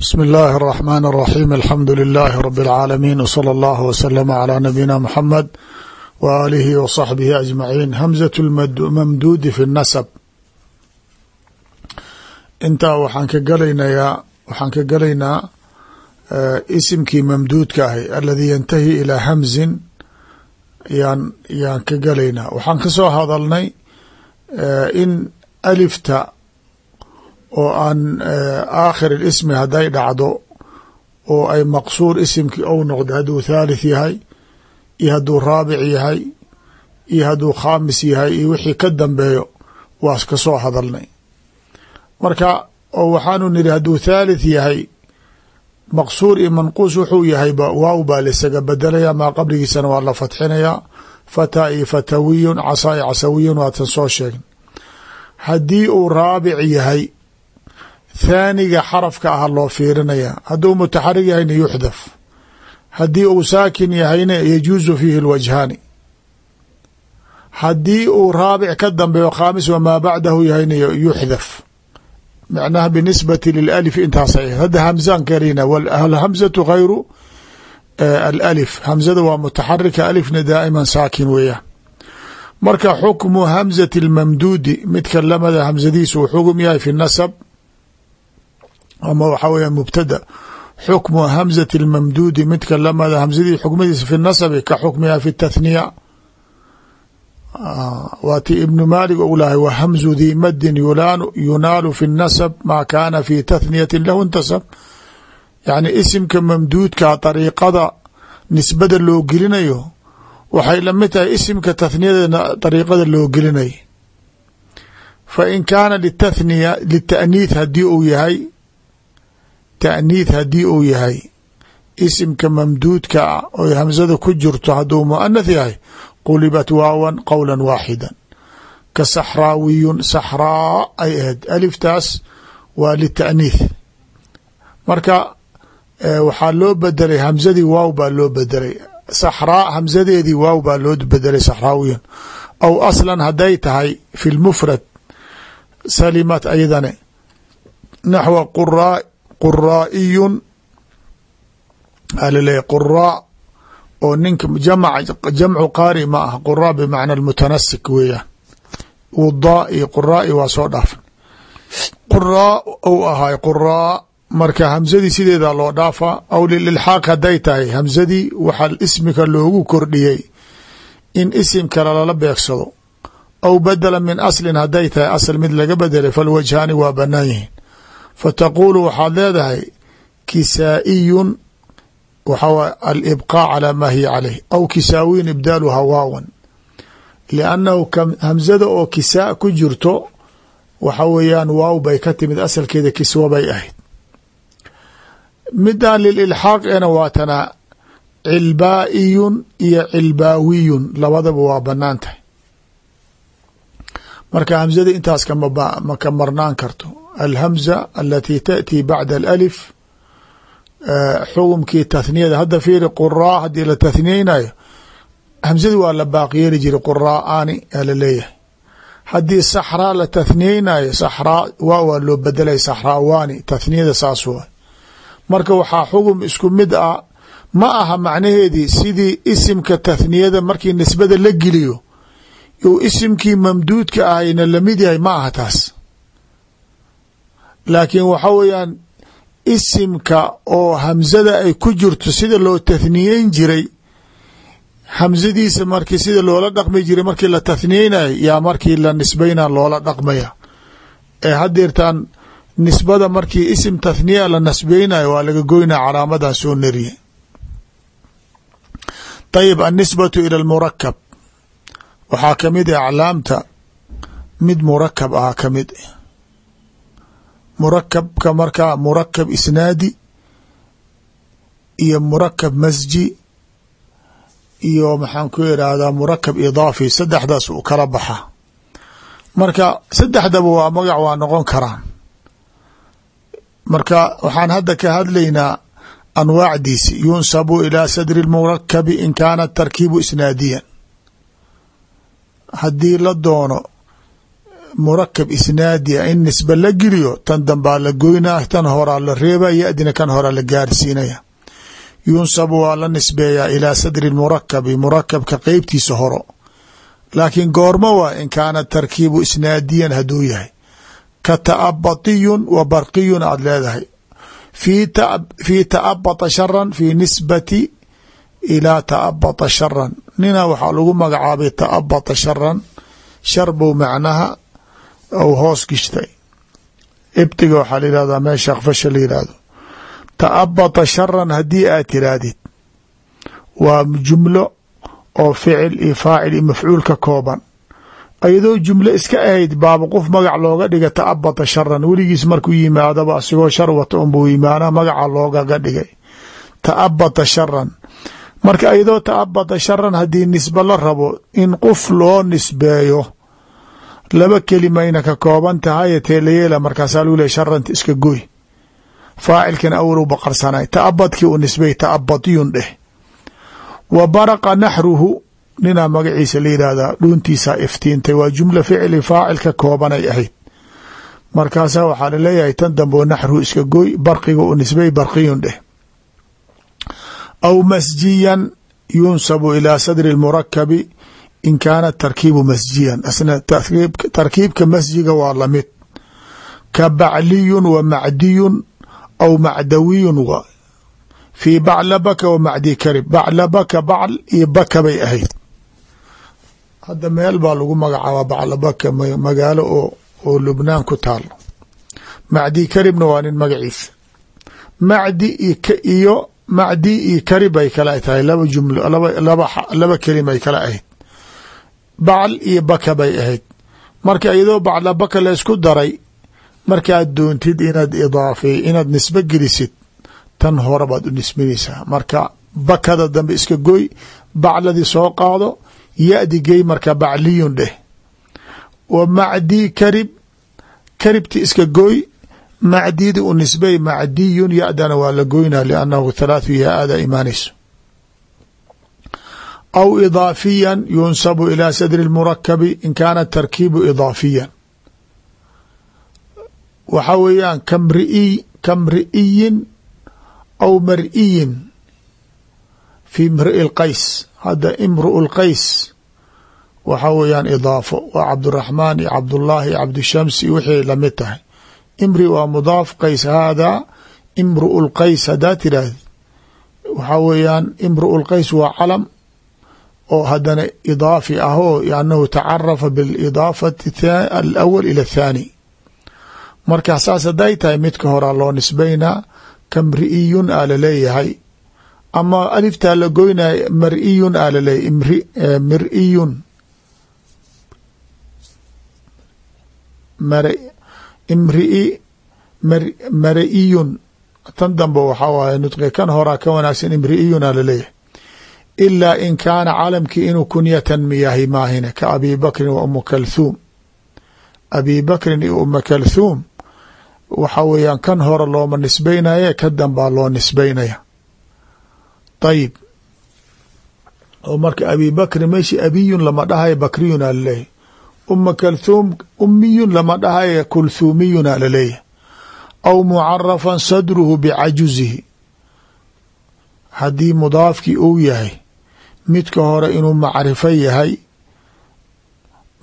bsmi اllahi الرحmn الرaxيm alxamdu لilh rb العaalamiin wslى اllah wslm عlى nabiyina mxamed w alihi w صaxbihi aجmaciin hamzaة mamduudi fi الnasb intaa waxaan ka galaynaa waxaan ka galaynaa isimkii mamduudka ahay aladii yantahi ilaa hamzin yaan yaan ka galaynaa waxaan ka soo hadalnay in alifta oo aan aakhir ismi hadday dhacdo oo ay maqsuur isimkii ou noqdo hadduu thalith yahay iyo hadduu raabic yahay iyo hadduu khaamis yahay iyo wixii ka dambeeyo waas ka soo hadalnay. Marka oo waxaanu nidhi hadduu thalith yahay maqsuur iyo manquus wuxuu yahayba waaw baa laisaga bedelaya maa qabligiisana waa la fatxinayaa fataa iyo fatawiyun casaa iyo casawiyun waatan soo sheegn haddii uu raabic yahay thaaniga xarafka ah loo fiirinaya. Hadduu mutaxarig yahayna yuxdaf. Haddii uu saakin yahayna yajuusu fiihi lwajhaani haddii uu raabic ka dambeeyo khaamis wamaa bacdahu yahayna yuxdaf. Macnaha binisbati lilalif intaasay hadda hamzaan karina alhamzatu gayru alalif. Hamzada waa mutaxarika alifna daa'iman saakin weeyaan marka xukmu hamzati اlmamduudi midka lamada hamzadiisa uu xugum yahay fi nasab ama waxaa weya mubtada xukmu hamzati اlmamduudi midka lamada hamzadii xukmadiisa fi nasabi ka xukmiha fi tathniya. Waa ti ibnu maalik ou lahay wa hamzu dii madin yunaalu fi nasab maa kaana fi tathniyati lahu intasab. Yacni isimka mamduudka dariiqada nisbada loo gelinayo waxay la mid tahay isimka tathniyada dariiqada loo gelinay. Fa in kaana litathniya lita'niith haddii uu yahay ta'niith haddii uu yahay isimka mamduudka ah oy hamsada ku jirto hadduu muanath yahay qulibat waawan qowla waaxida ka saxraawiyun saxraa ay ahayd. Aliftaas waa lita'niith marka waxaa loo bedelay hamsadii waaw baa loo bedelay saxraa hamsadeedii waaw baa loo bedelay saxraawiyun. Aw aslan hadday tahay fi lmufrad salimat aydane naxwa quraa quraa'iyun alaleeyahy quraa oo ninka jamcu qaari ma ah quraa bimacna mutanasik weeyaan wudaa iyo quraai waa soo dhaafan. Quraa ou ahaay quraa marka hamsadii sideeda loo dhaafaa aw lililxaaq hadday tahay hamsadii waxaa ismika loogu kordhiyey in isim kale lala beegsado. Aw badala min aslin hadday tahay asl mid laga bedelay falwajhaani waa banaan yihiin fataquulu waxaad leedahay kisaa'iyun waxaa alibqaa calaa maa hiya caleyh aw kisaawiyin ibdaaluha waawan liannahu hamsada oo kisaa ku jirto waxa weeyaan waaw bay ka timid asalkeeda kiswa bay ahayd midan lililxaaq ena waatana cilbaa'iyun iyo cilbaawiyun labadaba waa banaan marka hamsada intaas kama ka marnaan karto. Alhamza alatii taأtii bacda alif xugumkii tathniyada hadda fiiri quraa haddii la tathniyeynayo hamsadii waa la baaqyeeli jiray quraa'aani aa la leeyahay. Haddii saxraa la tathniyeynayo saxraa waa waa loo bedelay saxraawaani tathniyada saas waa marka waxaa xugum isku mid ah ma aha macnaheedii sidii isimka tathniyada markii nisbada la geliyo uu isimkii mamduudka ahayna la mid yahay ma aha taas. Laakiin waxa weeyaan isimka oo hamsada ay ku jirto sida loo tathniyeyn jiray hamsadiisa markii sida loola dhaqmi jiray markii la tathniyeynayo yaa markii la nisbayna loola dhaqmaya. Ee hadeertaan nisbada markii isim tathniya la nasbeynayo waa laga goynaya calaamadan soo nariye. Ayib annisbatu ila almurakab waxaa ka mid ah aclaamta mid murakab ah ka mid murakabka markaa murakab isnaadi iyo murakab masji iyo maxaan ku irahdaa murakab idaafi saddexdaas u kala baxa. Marka saddexdaba waa magac waa noqon karaan marka waxaan hadda ka hadlaynaa anwaacdiisi yunsabu ilaa sadri lmurakabi in kaana tarkiibu isnaadiyan haddii la doono murakab isnaadia in nisbe la geliyo tan dambaa la goynaa tan horaa la reeba yadina kan horaa la gaarsiinaya. Yunsabu waa la nisbeeyaa ilaa sadri murakabi murakabka qeybtiisa horo. Laakiin goormo waa in kaana tarkiibu isnaadiyan haduu yahay. Ka taabatiyun wa barqiyun aad leedahay. Fii taabata sharan fi nisbati ilaa taabata sharan nina waxaa lagu magacaabay taabata sharan shar buu macnaha ou hoos gishtay ibtiga waxaa la yihahdaa meesha akfasha la yihahdo taabata sharan haddii aad tiraahdid waa jumlo oo ficil iyo faacil iyo mafcuul ka kooban. Iyadoo jumlo iska ahayd baaba qof magac looga dhiga taabata sharan weligiis markuu yimaadaba asigoo shar wata unbuu yimaana magaca loogaga dhigay. Taabata sharan marka iyadoo taabata sharan haddii nisbe la rabo in qof loo nisbeeyo laba kelimayna ka kooban tahay teelayeela markaasaa lagu leey sharanta iska goy faacilkan awalow baqarsanay taabadkii u nisbey taabatiyun dheh. Wa baraqa naxruhu ninaa magaciisa la yidhaahdaa dhuuntiisaa iftiintay waa jumla ficli faacil ka koobanay ahayd. Markaasaa waxaa la leeyahay tan dambeo naxruhu iska goy barqiga u nisbey barqiyun dheh aw masjiyan yunsabu ilaa sadri murakabi in kaana tarkiibu masjiyan asna tarkiibka masjiga waa la mid ka bacliyun wa macdiyun aw macdawiyun wa fii baclabaka wa macdi karib baclabaka bacl iyo baka bay ahayd hadda meel baa lagu magacaabaa baclabaka magaalo oo oo lubnaan ku taalo macdi karibna waa nin magaciisa macdi iyo macdi iyo karib ay kala tahay. Laba jumlo laba kelima ay kala ahayd. Bacl iyo baka bay ahayd. Marka iyadoo bacla baka la isku daray markaad doontid inaad idaafey inaad nisbe gelisid tan hore baad u nisbinaysaa. Marka bakada dambe iska goy bacladii soo qaado ya-di gey marka bacliyun dheh. Wa macdi karib karibti iska goy macdidi u nisbey macdiyun ya-dana waa la goynaa liannahu thalaathu yaa-ada imaanayso aw idaafiyan yunsabu ilaa sadri اlmurakabi in kaana tarkiibu idaafiyan. Waxa weeyaan kamriiy kamri'iyin aw mar'iyin fi mri'i lqays hadda imru'u lqays waxa weeyaan idaafo. Waa cabduraxmaan iyo cabdullaahi iyo cabdishams iyo wixii la mid tahay imri waa mudaaf qays haadaa imru'u lqays haddaa tiraahd waxaa weeyaan imru'u lqays waa calam oo haddana idaafi ah oo annahu tacarafa biidaafati alawal ila athaani marka saas hadday tahay midka horaa loo nisbaynaa kamri'iyun aa la leeyahay ama aliftaa la goynaya mar'iyun aa laleeyahy mir'iyun imri'i mara'iyun tan dambe waxaa waaye nudqi kan horaa ka wanaagsan imri'iyun aa la leeyahay ilaa in kaana calamkii inuu kunyatan miyahay maahine ka abi bakrin wa umu kalthuum abi bakrin iyo uma kalthuum waxa weeyaan kan hore looma nisbaynaye ka dambaa loo nisbaynaya. Ayib oo marka abi bakrin meeshi abiyun lama dhahayo bakriyun aa laleeyahy uma kalthuum umiyun lama dhahayo kulthumiyun aa laleeyahy aw mucarafan sadruhu bicajuzihi haddii mudaafkii uu yahay midka hore inuu macrifo yahay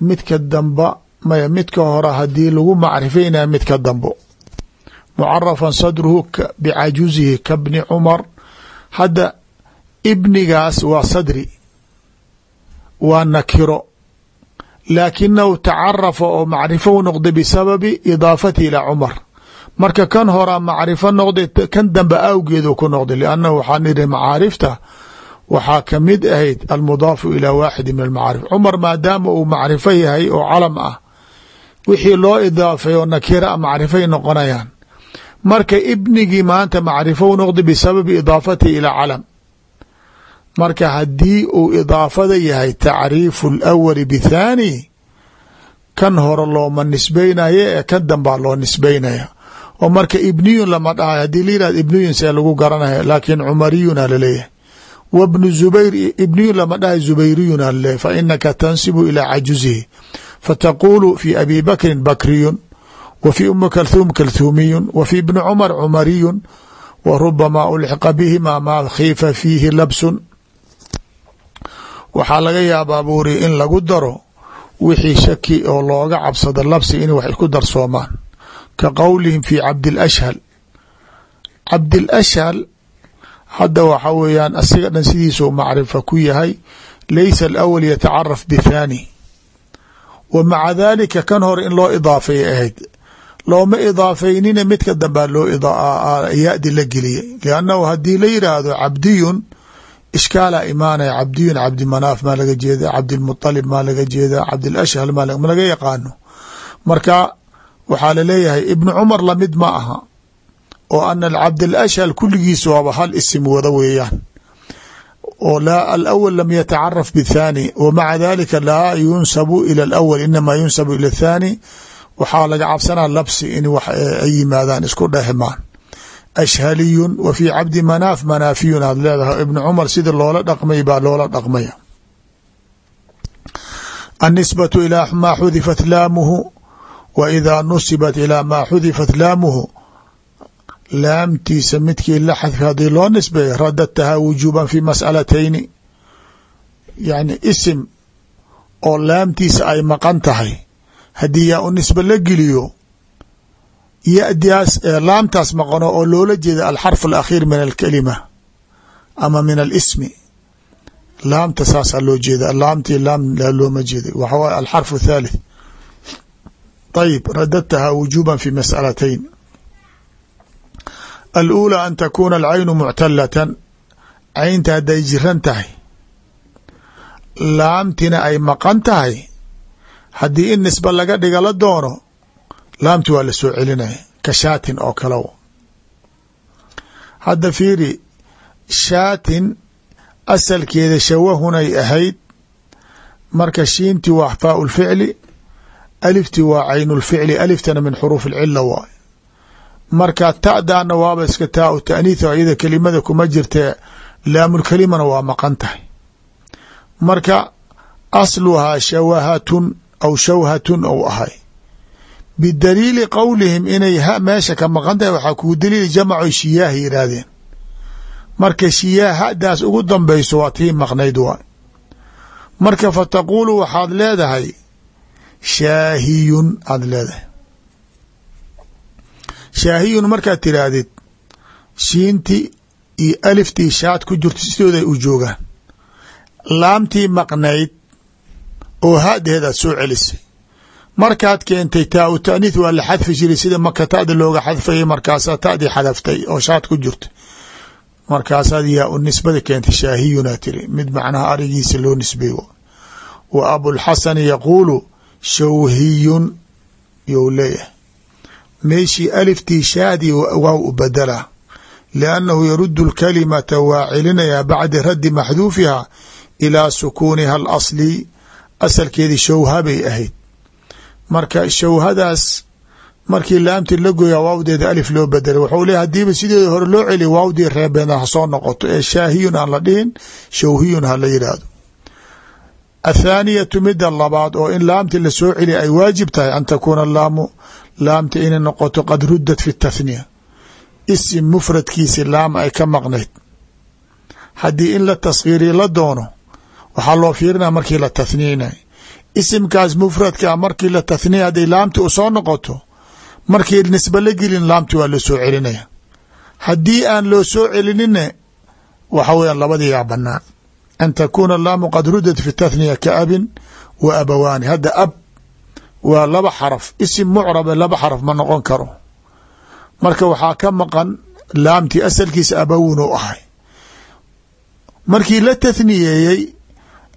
midka damba maya midka hore haddii lagu macrifaynaya midka dambo mucarafan sadruhu bicajuzihi ka bni cumar hadda ibnigaas waa sadri waa nakiro laakinahu tacarafa oo macrifo u noqday bisababi idaafati ilaa cumar. Marka kan horaa macrifo noqday kan dambe awgeedu ku noqday liannahu waxaan idhi macaarifta waxaa ka mid ahayd almudaafu ilaa waaxidi min almacaarif. Cumar maadaama uu macrifo yahay oo calam ah wixii loo idaafay oo nakira macrifay noqonayaan. Marka ibnigii maanta macrifo u noqday bisababi idaafatihi ilaa calam marka haddii uu idaafada yahay tacriifu alawali bithaani kan hore looma nisbaynayo ee kan dambaa loo nisbaynaya. Oo marka ibniyun lama dhahay haddii la yihahd ibniyun see lagu garanaya laakiin cumariyuna la leeyahay wa bnu zubayr ibniyun lama dhahay zubayriyuna laleeyahy fa inaka tansibu ilaa cajuzihi. Fataqulu fi abi bakrin bakriyun wa fi umi kalhuum kalhuumiyun wa fi bni cumar cumariyun wa rubamaa ulxiqa bihima maa waxaa laga yaabaa buuri in lagu daro wixii shaki oo looga cabsado labsi in wax isku darsoomaan ka qowlihim fi cabdilashhal cabdilashhal hadda waxa weeyaan asiga dhan sidiisuu macrifa ku yahay laysa alawal yatacaraf bithaani wa maca dalika kan hore in loo idaafay ahayd looma idaafeynina midka dambaa loo ya-di la geliyay liannahu haddii la yidhaahdo cabdiyun ishkaala imaanaya cabdiyun cabdimanaaf maa laga jeeda cabdilmuطalib maa laga jeeda cabdilashhal ma laga yaqaano marka waxaa la leeyahay ibnu cumar la mid ma aha oo ana cabdilashhal kuligiis waaba hal isim wada weeyaan oo alawal lam yatacaraf bithani wa maca dalika laa yunsabu ila alawal inamaa yunsabu ila athani waxaa laga cabsanaa labsi in ay yimaadaan isku dhexmaan ashhaliyun wa fi cabdi manaaf manaafiyun. Aad leedahay ibnu cumar sida loola dhaqmay baa loola dhaqmaya. Annisbatu ilaa maa xudifat laamuhu wa idaa nusibat ilaa maa xudifat laamuhu. Laamtiisa midkii la xadfa haddii loo nisbeeyo radadtahaa wujuuban fi mas'alatayni. Yani isim oo laamtiisa ay maqan tahay. Haddii yaa u nisbe la geliyo yadiaas laamtaas maqano oo loola jeeda alxarf alakhiir min alkalima ama min alismi. Laamta saasaa loo jeeda laamtii laam looma jeeda waxa waye alxarfu thalith ayib radadtahaa wujuuban fi mas'alatayn. Aluulى an takuuna alcaynu muctalatan caynta hadday jiran tahay. Laamtina ay maqan tahay. Haddii in nisba laga dhiga la doono laamti waa la soo celinaya ka shaatin oo kale hadda fiiri shaatin asalkeeda shawahunay ahayd marka shiinti waa faau lficli alifti waa caynulficli aliftana min xuruuf alcila waay marka ta'daana waaba iska taa u taaniitha iyada kelimada kuma jirta laamulkelimana waa maqan tahay. Marka asluhaa shawahatun aw shawhatun ou ahay bidaliili qowlihim inay ha meesha ka maqan tahay waxaa kuu daliili jamaco shiyaaha yidhaahdeen. Marka shiyaah hadaas ugu dambayso waa tii maqnayd waay marka fa taquulu waxaad leedahay shaahiyun aad leedahay. Shaahiyun markaad tiraahdid shiinti iyo aliftii shaad ku jirto sidooda ay u joogaan. Laamtii maqnayd oo hadeed aad soo celisay markaad keentay taa u taaniith waa la xadfi jiray sida maka ta'da looga xadfayay markaasaa ta'dii xadaftay oo shaad ku jirta markaasaad yaa u nisbada keentay shaahiyunaa tiri mid macnaha arigiisa loo nisbay wa abulxasani yaquulu shawhiyun you leeyahay. Meeshii aliftii shaadii waaw u badelaa liannahu yaruddu lkalimata waa celinayaa bacda raddi maxduufiha ilaa sukuuniha alasli asalkeedii shawha bay ahayd marka shawhadaas markii laamti la goyaa waawdeeda alif loo bedelay wuxuu leeya hadiiba sideeda hore loo celiya waawdii reebeena ha soo noqoto ee shaahiyun aan la dhihin shawhiyun ha la yidhaahdo athaaniyatu mida labaad oo in laamti la soo celiya ay waajib tahay an takuuna laamu laamta inay noqoto qad ruddat fi tathniya. Isim mufradkiisi laam ay ka maqnayd. Haddii in la taskhiiriya la doono waxaa loo fiirinaya markii la tathniyinay isimkaas mufradkaa markii la tathniya hadday laamti u soo noqoto markii nisbe la gelin laamti waa loo soo celinaya. Haddii aan loo soo celinine waxa weeyaan labadiiyaa banaan an takuuna laamu qad ruddat fi tathniya ka abin wa abawaani. Hadda ab waa laba xaraf isim mucrabe laba xaraf ma noqon karo. Marka waxaa ka maqan laamtii asalkiisa abawun u ahay. Markii la tathniyeeyey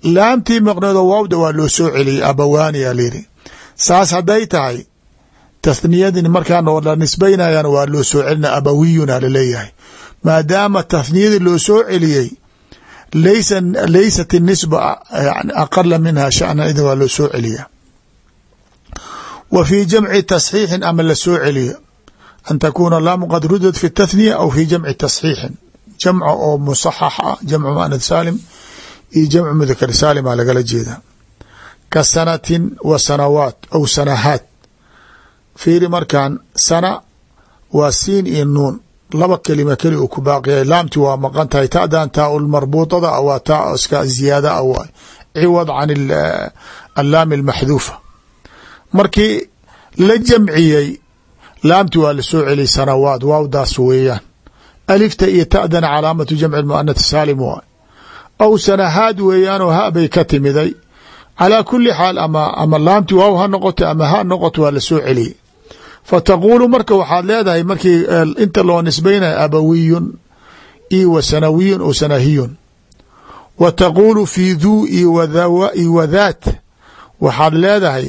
laamtii maqneedoo waawda waa loo soo celiyey abawaani aa layidhi saas hadday tahay tathniyadin markaan la nisbaynayaan waa loo soo celina abawiyuna la leeyahay maadaama tathniyadii loo soo celiyey laysa laysat inisba aqala minha shana idin waa loo soo celiya wa fii jamci tasxiixin ama la soo celiyo? An takuuna laamu qad rudad fi tathniya aw fi jamci tasxiixin. Jamca oo musaxax ah iyo jamcu mudakar saalima lagala jeeda ka sanatin wa sanawaat aw sanahaat. Fiiri markan sana waa siin iyo nuun. Laba kelima keli uu ku baaqiyay laamti waa maqan tahay. Ta'dan taa lmarbuuطada a waa taa iska ziyaada a waay ciwad can allaami almaxduufa. Markii la jamciyey laamti waa la soo celiyay sanawaat. Waawdaas weeyaan. Alifta iyo ta'dana calaamatu jamci muanath saalim waay aw sanahaad weeyaanoo ha bay ka timiday. Calaa kuli xaal ama ama laamti waaw ha noqoto ama ha noqoto waa la soo celiyey. Fataquulu marka waxaad leedahay markii inta loo nisbaynaya abawiyun io wa sanawiyun o sanahiyun. Wa taquulu fi dhuu io wa dhaat. Waxaad leedahay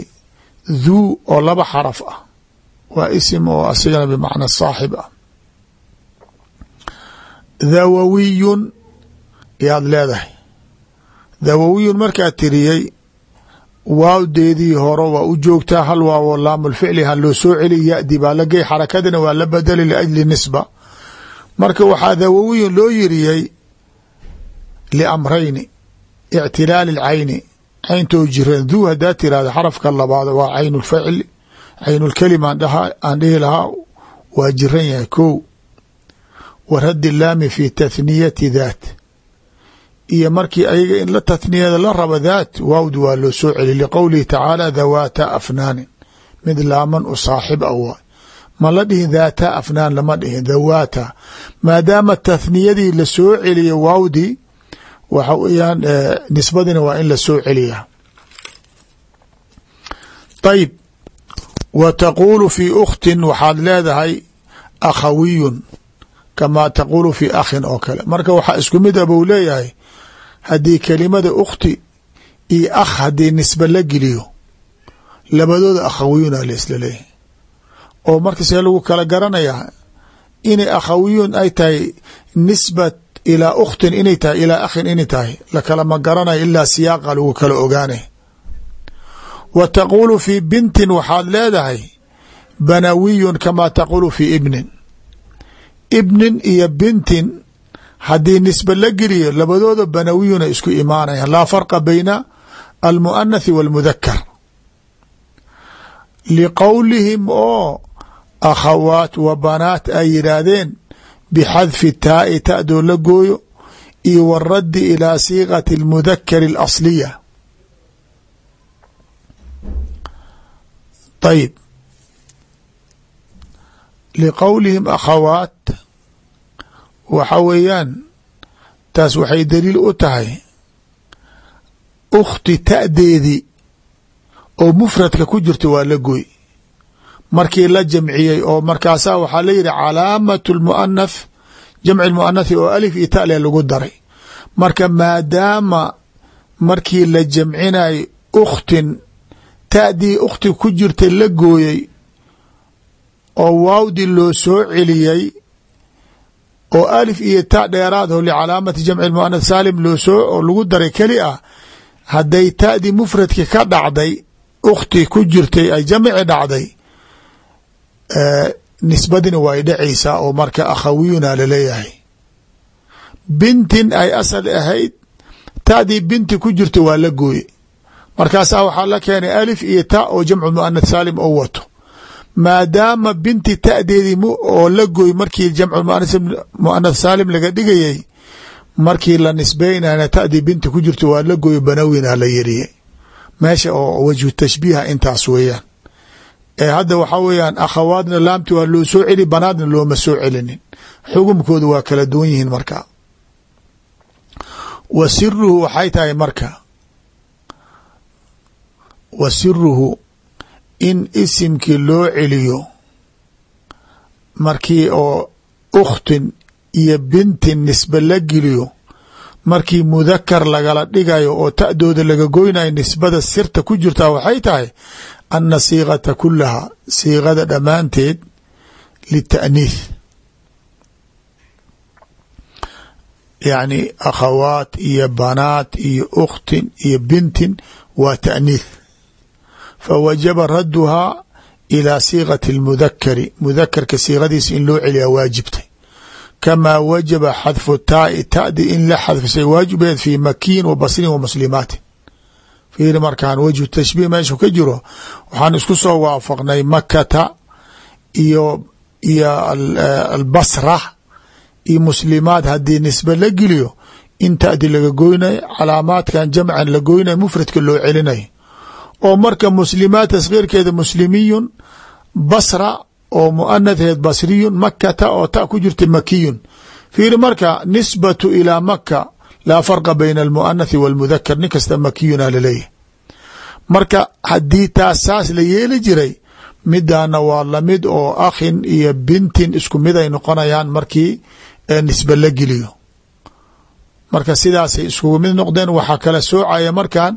dhuu oo laba xaraf ah. Waa isim oo asigana bimacna saaxib ah. Dhawawiyun yaad leedahay. Dhawawiyun markaad tiriyey waawdeedii hore waa u joogtaa hal waawo laamulficli ha loo soo celi yadi baa la gey xarakadina waa la bedeli liajli nisba. Marka waxaa dhawawiyun loo yiriyey liamrayni ictilaali lcayni cayntoo jiran dhuu hadaa tirahda xarafka labaad waa cayn lfacli caynulkelima aan dhihi lahaa waa jiran yahay ko wa raddi laami fi tathniyati daat iyo markii ayaga in la tathniyada la raba daat waawd waa loo soo celi liqowlihi tacaala dhawaata afnaanin. Mid laaman u saaxib a waay. Ma la dhihin dhaata afnaan lama dhihin dhawaata maadaama tathniyadii la soo celiya waawdii waxa weyaan nisbadina waa in la soo celiya ayib wa taquulu fi ukhtin waxaad leedahay akhawiyun kamaa taquulu fi akhin oo kale. Marka waxaa isku mid a buu leeyahay haddii kelimada ukhti iyo akh haddii nisbe la geliyo labadooda akhawiyuna la isla leeyahay. oo marka see lagu kala garanayaa inay akhawiyun ay tahay nisbat ilaa ukhtin inay tahay ilaa akhin inay tahay lakalama garanayo ilaa siyaaqa lagu kala ogaanay wa taquulu fi bintin waxaad leedahay banawiyun kamaa taquulu fi ibnin. Ibnin iyo bintin haddii nisbe la geliyo labadooda banawiyuna isku imaanayaan. Laa farqa bayna almuanathi walmudakar liqowlihim oo akhawaat wa banaat ay yidhaahdeen bixadfi taa'i ta'doo la gooyo iyo waraddi ilaa siiqati almudakari alasliya. Ayib liqowlihim akhawaat waxa weeyaan taas waxay daliil u tahay ukhti ta'deedii oo mufradka ku jirta waa la goy markii la jamciyey oo markaasaa waxaa la yidhi calaamatu lmuanath jamci lmuanathi oo alif iyo tale lagu daray. Marka maadaama markii la jamcinay ukhtin ta'dii ukhti ku jirta la gooyey oo waawdi loo soo celiyey oo alif iyo ta dheeraad ho licalaamati jamci muanath saalim loo soo oo lagu daray keli ah hadday ta'dii mufradki ka dhacday ukhti ku jirtay ay jamci dhacday nisbadina way dhacaysaa oo marka akhawiyuna la leeyahay bintin ay asal ahayd ta'dii binti ku jirta waa la gooye markaasaa waxaa la keenay alif iyo ta oo jamcu muanath saalim oo wato maadaama binti ta'deedii oo la gooy markii jamcu muanath saalim laga dhigayay markii la nisbeynana ta'dii binti ku jirta waa la gooy banawina la yiriyey meesha oo wajhu tashbiiha intaas weeyaan. Ee hadda waxaa weeyaan akhawaadna laamti waa loo soo celi banaadna looma soo celinin. Xukumkooda waa kala duwan yihiin marka. Wa siruhu waxay tahay marka. Wa siruhu in isimkii loo celiyo markii oo ukhtin iyo bintin nisbe la geliyo markii mudakar lagala dhigayo oo ta'dooda laga goynayo nisbada sirta ku jirtaa waxay tahay ana siiqata kulaha siiqada dhammaanteed lita'niith yacni akhawaat iyo banaat iyo ukhtin iyo bintin waa ta'niith fawajaba radduhaa ilaa siiqati اlmudakari mudakarka siiqadiisa in loo celiyaa waajibtay kamaa wajaba xadfu taa'i ta'di in la xadfisay waajibeed fii makiyin wa basrin wa muslimaatin fiiri markaan wejhu tashbiih meeshu ka jiro waxaan isku soo waafaqnay makata iyo iyo albasra iyo muslimaad haddii nisbe la geliyo in taadi laga goynayo calaamaadkan jamcan la goynayo loo celinayo oo marka muslimaad taskhiirkeeda muslimiyun basra oo muanatheed basriyun makata oo ta ku jirta makiyun fiiri marka nisbatu ilaa maka laa farqa bayna almuanathi walmudakar nin kasta makiyuna laleeyahy marka haddii taas saas la yeeli jiray midaana waa la mid oo akhin iyo bintin isku mid ay noqonayaan markii nisbe la geliyo marka sidaasay iskugu mid noqdeen waxaa kala soocaya markan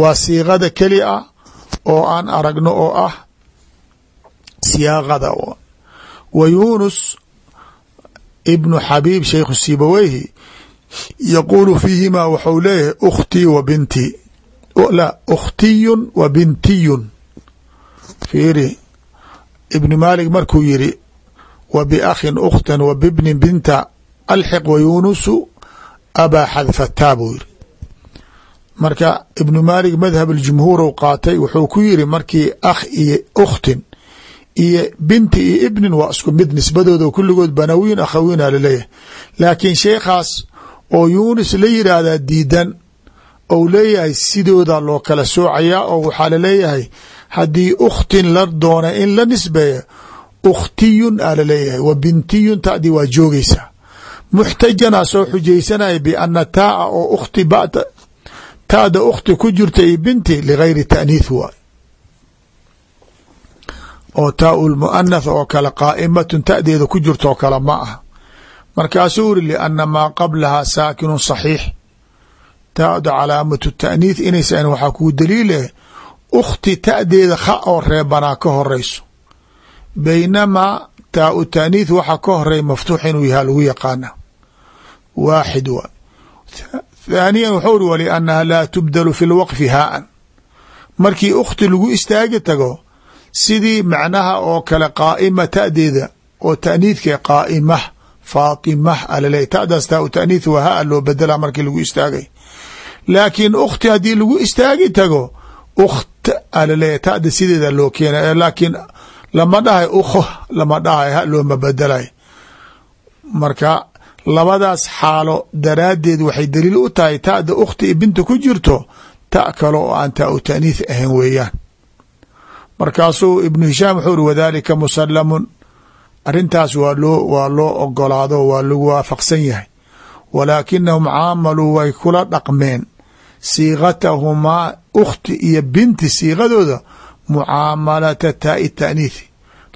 waa siiqada keli ah oo aan aragno oo ah siyaaqada. Wa yunus ibnu xabiib sheikhu sibaweyhi yaquulu fiihima waxau leeyahay ukhtii wa binti. La ukhtiyun wa bintiyun. Fiiri ibni maalik markuu yiri wa biakhin ukhtan wa bibnin binta. Alxiq wa yunusu abaa xadfataa buu yiri marka ibnu maalik madhab aljumhuur u qaatay wuxuu ku yiri markii akh iyo ukhtin iyo binti iyo ibnin waa isku mid nisbadooda kulligood banawiin akhawiina la leeyahay laakiin sheekhaas oo yuunus la yiraahdaa diidan ou leeyahay sidooda loo kala soocayaa oo waxaa la leeyahay haddii ukhtin la doona in la nisbeeya ukhtiyun a la leeyahay wa bintiyun tadii waa joogeysaa muxtajana soo xujaysanaya biana taaa oo ukhti bata taada ukhti ku jirta iyo binti ligayri taaniith waay. oo taa lmuanath oo kale qaa'imatun ta'deeda ku jirta oo kale ma ah markaasuu uri liana maa qablahaa saakinu saxiix. taada calaamatu taaniith inaysan waxaa kuu daliileh ukhti ta'deeda kha oo reebanaa ka horeyso baynamaa taa u taaniith waxaa ka horeya maftuux inuu yaha lagu yaqaana waaxid waay thaaniyan wuxuu uri waliannaha laa tubdalu fi lwaqfi haaan markii ukhti lagu istaagi tago sidii macnaha oo kale qaa'ima ta'deeda oo taaniidka qaa'imah faatimah alaleeya ta'daas taa u taaniith waa haa loo bedelaa markii lagu istaagay laakiin ukhti haddii lagu istaagi tago ukht alaleeya ta'da sideeda loo keena laakiin lama labadaas xaalo daraaddeed waxay daliil u tahay ta'da ukhti i binta ku jirto ta kale oo aan taa u ahayn weeyaan. Markaasuu ibnu hishaam wuxuu uri wadalika musalamun arrintaas waa loo waa loo ogolaado waa lagu waafaqsan yahay. Walaakinahum caamaluu way kula dhaqmeen. Siiqatahumaa ukhti iyo binti siiqadooda mucaamalata taai taaniithi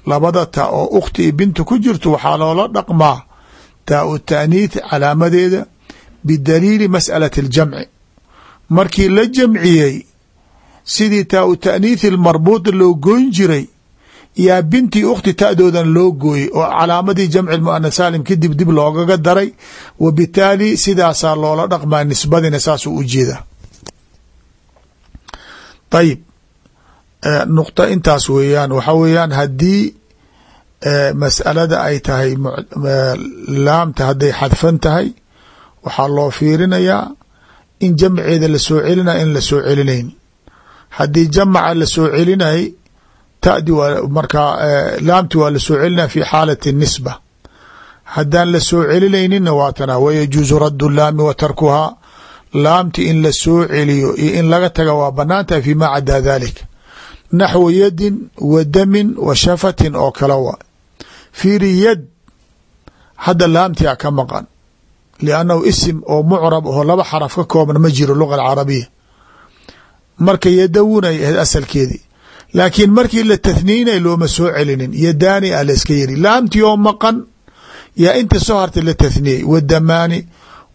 labada ta oo ukhti iyo binti ku jirto waxaa loola dhaqmaa taa u taaniith calaamadeeda bidaliili mas'alati aljamci. Markii la jamciyey sidii taa u taaniithi lmarbuuط loo goyn jiray yaa binti ukhti ta'doodan loo gooyey oo calaamadii jamci muana saalim kadib dib loogaga daray wa bitaali sidaasaa loola dhaqmaa nisbadina saasuu u jeedaa. Ayib nuqta intaas weeyaan waxa weeyaan haddii mas'alada ay tahay laamta hadday xadfan tahay waxaa loo fiirinayaa in jamceeda la soo celinaya in la soo celinayn. Haddii jamaca la soo celinay tadi markaa laamti waa la soo celinaya fi xaalati nisba. Haddaan la soo celinayninna waatana wayajuusu raddu laami wa tarkuhaa. Laamti in la soo celiyo iyo in laga taga waa bannaan tahay fi ma cadaa dalik naxwu yadin wa damin wa shafatin oo kale waa fiiri yad hadda laamtia ka maqan liannahu isim oo mucrab oo laba xaraf ka kooban ma jiro luga alcarabiya. Marka yadawunay ahayd asalkeedii laakiin markii la tathniinay looma soo celinin yadaani a la iska yiri laamtii oo maqan yaa inta soo hartay la tathniyey wadamaani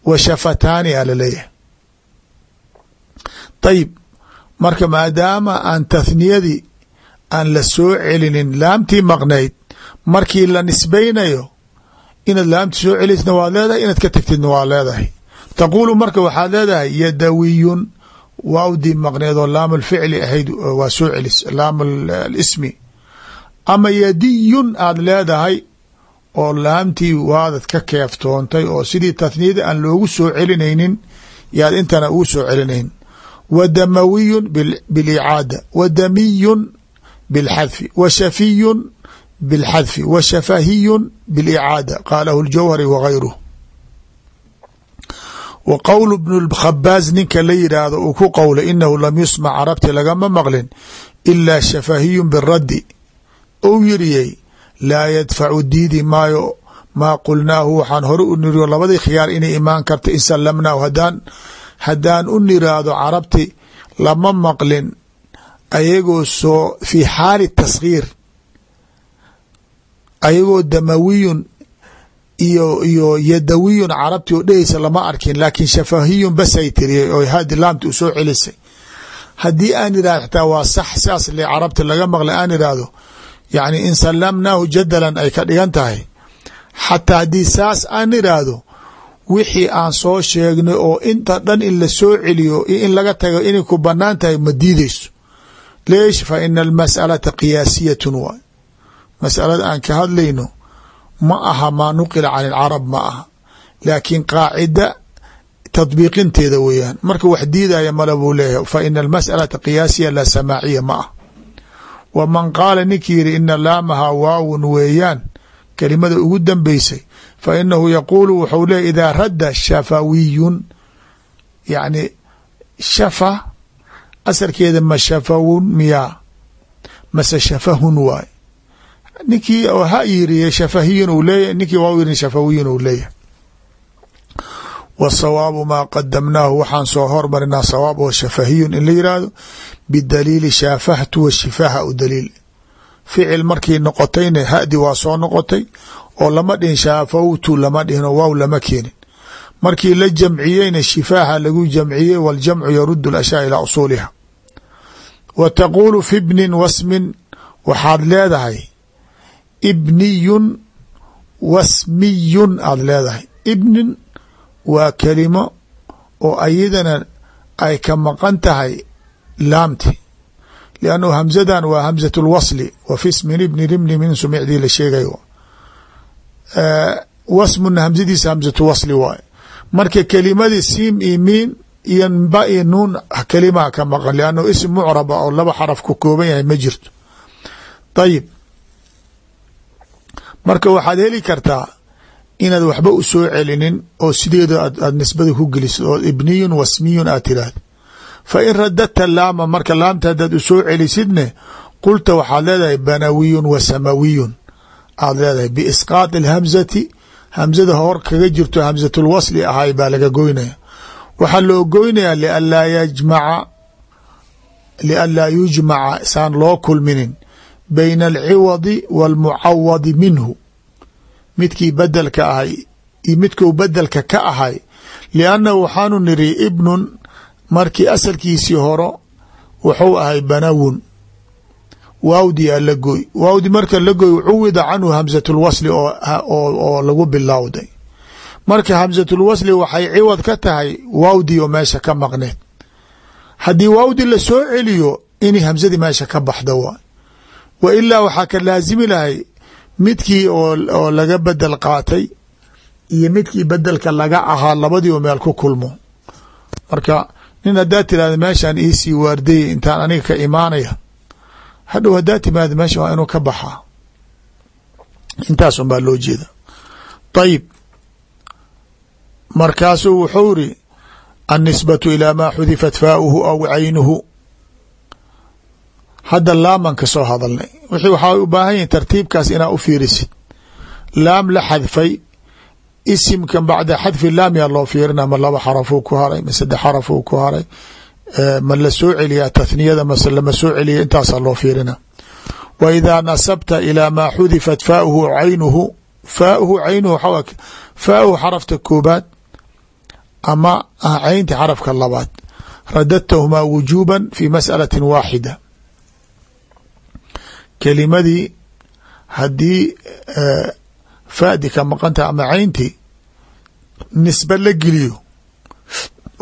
wa shafataani a la leeyahay ayib marka maadaama aan tathniyadii aan la soo celinin laamtii maqnayd markii la nisbaynayo inaad laamti soo celisna waad leedahay inaad ka tagtidna waa leedahay. Taquulu marka waxaad leedahay yadawiyun waawdii maqneed oo laam alficli ahayd waa soo celis laam alismi ama yadiyun aad leedahay oo laamtii waadad ka keeftoontay oo sidii tathniyada aan loogu soo celinaynin yaad intana ugu soo celinayn wa damawiyun bilicaada wa damiyun bilxadfi wa shafiyun bilxadfi wa shafahiyun bilicaada qaalahu ljawhari wagayruh wa qowl bnu khabaas ninka la yidhaahdo uu ku qowlay inahu lam yusmac carabti lagama maqlin ilaa shafahiyun biraddi ou yiriyey laa yadfacu diidi maayo maa qulnaahu waxaan hore u niriyo labadii khiyaar inay imaan karta in salamnaahu hadaan haddaan u niraahdo carabti lama maqlin ayagoo soo fii xaali taskhiir ayagoo damawiyun iyo iyo yadawiyun carabti oo dheheysa lama arkin laakiin shafahiyun basay tiriyay oo hadi laamti u soo celisay. Haddii aan irahdo xataa waa sax saas le carabti laga maqlay aan irahdo yacni in salamnaahu jadalan ay ka dhigan tahay. Xataa haddii saas aan iraahdo wixii aan soo sheegnay oo inta dhan in la soo celiyo iyo in laga tago inay ku bannaan tahay ma diideyso leesh fa ina almas'alata qiyaasiyatun waay masalada aan ka hadlayno ma aha maa nuqila can ilcarab ma aha. Laakiin qaacida tadbiiqinteeda weeyaan. Marka wax diidaya male buu leeyahay fa ina almas'alata qiyaasiya la samaaciya ma ah wa man qaala ninkii yidhi ina laamaha waawun weeyaan kelimada ugu dambeysay fa inahu yaquulu wuxuu leeyay idaa radda shafawiyun yacni shafa asalkeeda ma shafawun miyaa mase shafahun waay ninkii oo ha yiriye shafahiyun uu leeyahy ninkii waa yiri shafawiyun uu leeyahay wasawaabu maa qadamnaahu waxaan soo hormarinaa sawaab oo shafahiyun in la yiraahdo bidaliili shaafahtu wa shifaaha u daliil ficil markii noqotayna hadi waa soo noqotay oo lama dhihin shaafawtu lama dhihin oo waaw lama keenin. Markii la jamciyeyna shifaaha lagu jamciyey waljamcu yarud ashyaa ilaa usuuliha. Wa taquulu fi bnin wasmin waxaad leedahay ibniyun wasmiyun aada leedahay. Ibnin waa kelimo oo ayadana ay ka maqan tahay laamti liannahu hamzadan waa lwasli wa fi smin ibni rimni min sumicdii la sheegay wasmuna hamzadiisa hamzatu wasli waay marka kelimadii siim iyo miin iyo ba iyo nuun kelimaha ka maqan liannahu ism mucraba oo laba xaraf ku kooban yahay ma jirto ayib marka waxaad heli kartaa inaad waxba u soo celinin oo sideeda aad nisbada ku gelisid oo ibniyun wasmiyun aad tiraahda fa in radadta laama marka laamta haddaad u soo celisidne qulta waxaad leedahay banawiyun wa samawiyun. Aad leedahay biisqaadi alhamzati hamzada hor kaga jirto hamzatulwasli ahay baa laga goynaya. Waxaa loo goynayaa lianlaa yajmaca lianlaa yujmaca saan loo kulminin bayna alciwadi waalmucawadi minhu. Midkii bedelka ahay iyo midku bedelka ka ahay liannahu waxaanu niri ibnun markii asalkiisii horo wuxuu ahay banawun. Waawdi a la goy waawdi marka la goy cuwida canhu hamzatulwasli oo lagu bilowday. Marka hamzatulwasli waxay ciwad ka tahay waawdi oo meesha ka maqneed. Haddii waawdi la soo celiyo inay hamzadii meesha ka baxda waay wa ilaa waxaa ka laasimi lahay midkii oo laga bedel qaatay iyo midkii bedelka laga ahaa labadii oo meel ku kulmo. Marka nin haddaad tirahda meeshaan iisii waardayay intaan aniga ka imaanaya hadhow haddaa timaada meesha waa inuu ka baxaa intaas un baa loo jeeda. Ayib markaasuu wuxuu iri annisbatu ilaa maa xudifat faauhu aw caynuhu. Hadda laaman ka soo hadalnay. Wixii waxaa u baahan yihiin tartiibkaas inaa u fiirisid. Laam la xadfay isimkan bacda xadfi laam yaa loo fiirina ma laba xarafuu ku haray ma saddex xarafuu ku haray. Ma la soo celiyaa tathniyada mase lama soo celiya intaasaa loo fiirina. Wa idaa nasabta ilaa maa xudifat faauhu caynuhu faauhu caynuhu waxaa faauhu xarafta koobaad ama caynti xarafka labaad. Radadtahumaa wujuuban fi mas'alati waaxida. Kelimadii haddii faadi ka maqantaha ama cayntii nisbe la geliyo.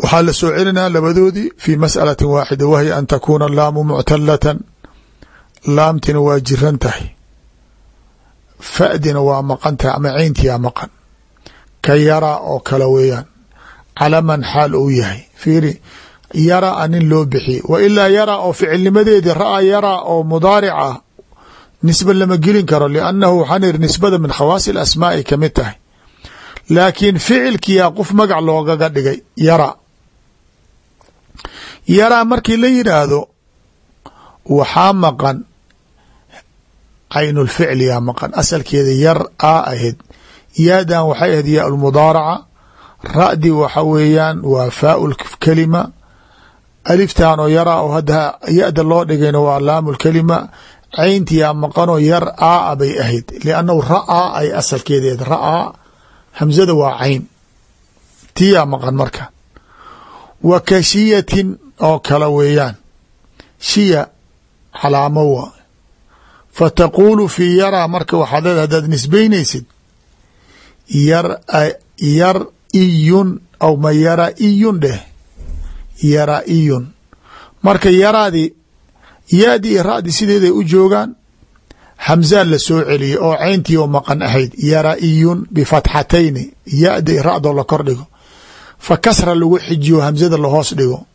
Waxaa la soo celinaa labadoodii fi masأalaة waaxida wahya an takuuna laamu muctalatan laamtina waa jiran tahay. Fadina waa maqan tahay ama cayntiyaa maqan. Ka yaraa oo kale weeyaan. Calaman xaal ou yahay. Fiiri yaraa nin loo bixiye wa ilaa yaraa oo ficilnimadeedii ra'a yaraa oo mudaaric nisba lama gelin karo liannahu waxaan iri nisbada min khawaasi asmaa'i ka mid tahay. Laakiin ficilkiyaa qof magac loogaga dhigay yaraa yaraa markii la yidhaahdo waxaa maqan caynulficli yaa maqan. Asalkeeda yar aa ahayd. Yaadan waxay ahayd yaa lmudaaraca ra'di waxa weeyaan waa faau kalima. Aliftan oo yaraa oo hadda ya-da loo dhigayna waa laamu lkalima cayntiyaa maqanoo yar aa bay ahayd liannahu ra'aa ay asalkeedaed ra'aa hamzada waa cayn. Tiyaa maqan marka. Wa ka shiyatin oo kale weeyaan shiya calaamo wa. Fa taquulu fii yaraa marka waxaad leeda hadaad nisbaynaysid yar iyun aw ma yara iyun dheh yara iyun. Marka yaraadi yaadi iyo ra'di sideeday u joogaan. Hamzaa la soo celiyey oo cayntii oo maqan ahayd yara iyun bifatxatayni yadi ra'doo la kor dhigo. Fa kasra lagu xijiyo hamzada lahoos dhigo.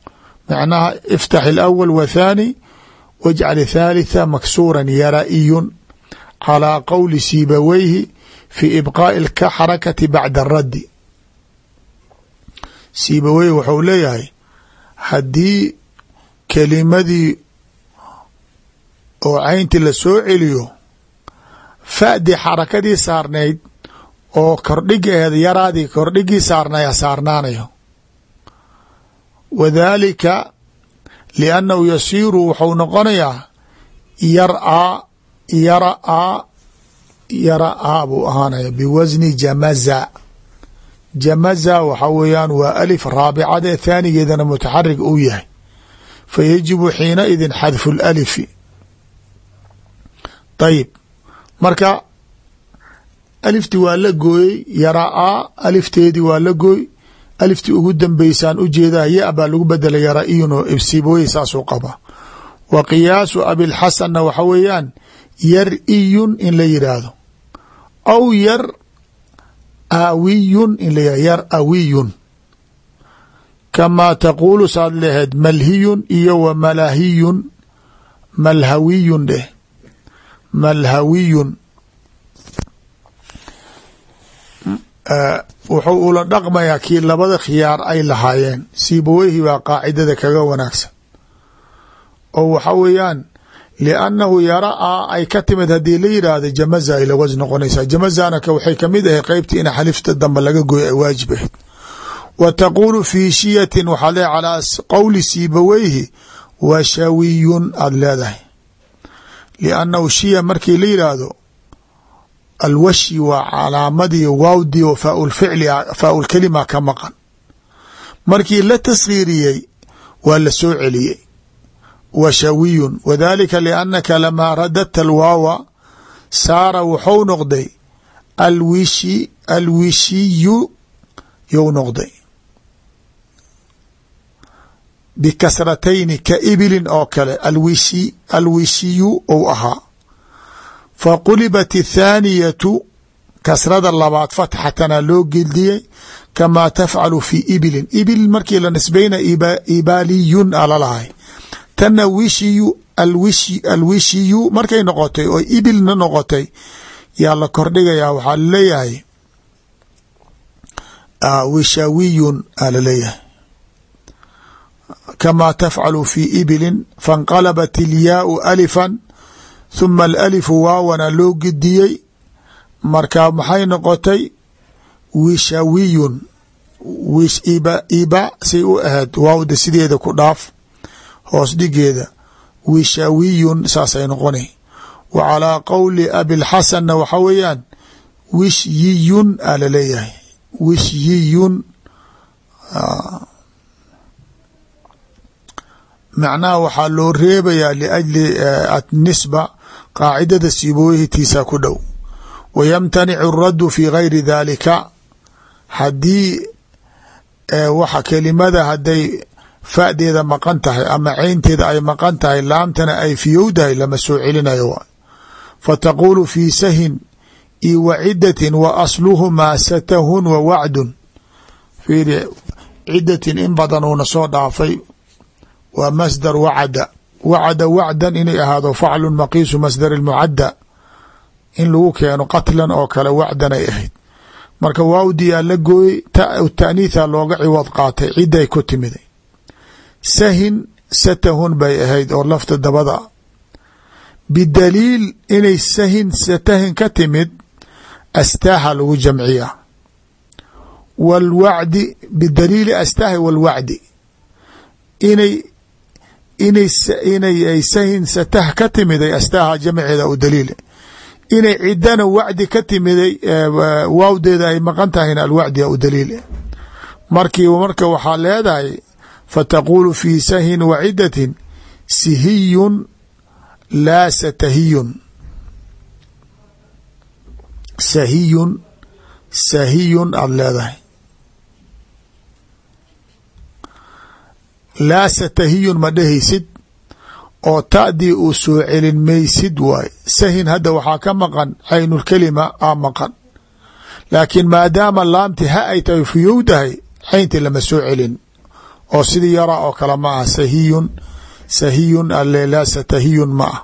Macnaha iftax alawal wathaani wajcal thaalitha maksuuran yara iyun calaa qowli siibaweyhi fi ibqaa'i ka xarakati bacda araddi siibaweyhi wuxuu leeyahay haddii kelimadii oo caynti la soo celiyo fa'di xarakadii saarnayd oo kordhigeed yaraadii kordhigii saarnaya saarnaanayo. Wadaalika liannahu yasiiru wuxuu noqonayaa yar-aa yara-aa yara-aa buu ahaanaya biwasni jamaza. Jamaza waxa weeyaan waa alif raabicadee thaanigeedana mutaxarig uu yahay. Fa yajibu xiina idin xadfu lalifi ayib marka alifti waa la gooyey yaraa alifteedii waa la gooy aliftii ugu dambeysaan u jeedaa ya baa lagu bedelay yara iyun oo ibsibooye saasuu qaba. Wa qiyaasu abilxasanna waxa weeyaan yar iyun in la yidhaahdo aw yar aawiyun in la yihahdo yar awiyun kamaa taquulu saad leheed malhiyun iyo wa malahiyun malhawiyun dheh malhawiyun. Wuxuu ula dhaqmayaa kii labada khiyaar ay lahaayeen. Siibaweyhi baa qaacidada kaga wanaagsan. Oo waxa weeyaan liannahu yara-a ay ka timid haddii la yidhaahdo jamaza ay lawas noqonaysaa. Jamazanaka waxay ka mid ahay qeybtii in xalifta dambe laga gooy ay waajib ahayd. Wa taquulu fii shiyatin waxaa le calaa qowli siibaweyhi wa shawiyun aada leedahay liannahu shiya markii la yidhaahdo alwashi waa calaamadii waawdii oo faaulficli faaulkalima ka maqan markii la taskhiiriyey waa la soo celiyey wa shawiyun wadalika liannaka lamaa radadta alwaawa saara wuxuu noqday alwishi alwishiyu you noqday bikasratayni ka ibilin oo kale alwishi alwishiyu ou ahaa fa qulibat athaaniyatu kasrada labaad fatxatana loo gildiyey kamaa tafcalu fi ibilin ibil markii la nisbayna ibaaliyun a lalahay tanna wishiyu alwishi alwishiyu markay noqotay oo ibilna noqotay yaa la kordhigayaa waxaa la leeyahay wishawiyun aa la leeyahay kamaa tafcalu fi ibilin faاnqalabat ilyaau alifan huma alalifu waawana loo gidiyey marka maxay noqotay wishawiyun wish iba say u ahayd waawda sideeda ku dhaaf hoos dhigeeda wishawiyun saasay noqona wa calaa qowli abilxasanna waxa weeyaan wishyiyun aa la leeyahay wishyiyun macnaha waxaa loo reebayaa liajli anisba qaacidada siibooyihitiisa ku dhow. Wa yamtanicu اraddu fi gayri dalika haddii waxa kelimada hadday fa'deeda maqan tahay ama ceynteeda ay maqan tahay laamtana ay fiyowdahay lama soo celinayo. Wa fataquulu fi sahin io wa cidatin wa asluhumaa satahun wa wacdun. Fiiri cidatin in badan uuna soo dhaafay waa masdar wacada. Wacada wacdan inay ahaado faclu maqiisu masdar mucadda in lagu keeno qatlan oo kale wacdan ay ahayd. Marka waawdiyaa la gooyey taaniitha looga ciwad qaatay. Ciday ku timiday. Sahin satahun bay ahayd oo lafta dabada. Bidaliil inay sahin satahin ka timid astaaha lagu jamciyaa. Wاlwacdi bidaliili astaahi wاlwacdi inay inay inay ay sahin satah ka timiday astaaha jamceeda u daliile inay cidana wacdi ka timiday waawdeeda ay maqan tahayna alwacdia u daliile markii marka waxaa leedahay fataquulu fi sahin wacidatin sihiyun laa satahiyun. Sahiyun sahiyun aada leedahay laa satahiyun ma dhehaysid? oo ta'dii uu soo celin maysid waay. Sahin hadda waxaa ka maqan caynulkelima aa maqan. Laakiin maadaama laamti ha ay tahay fuyowdahay caynti lama soo celin. Oo sidii yaraa oo kale ma ah sahiyun sahiyun ale laa satahiyun ma ah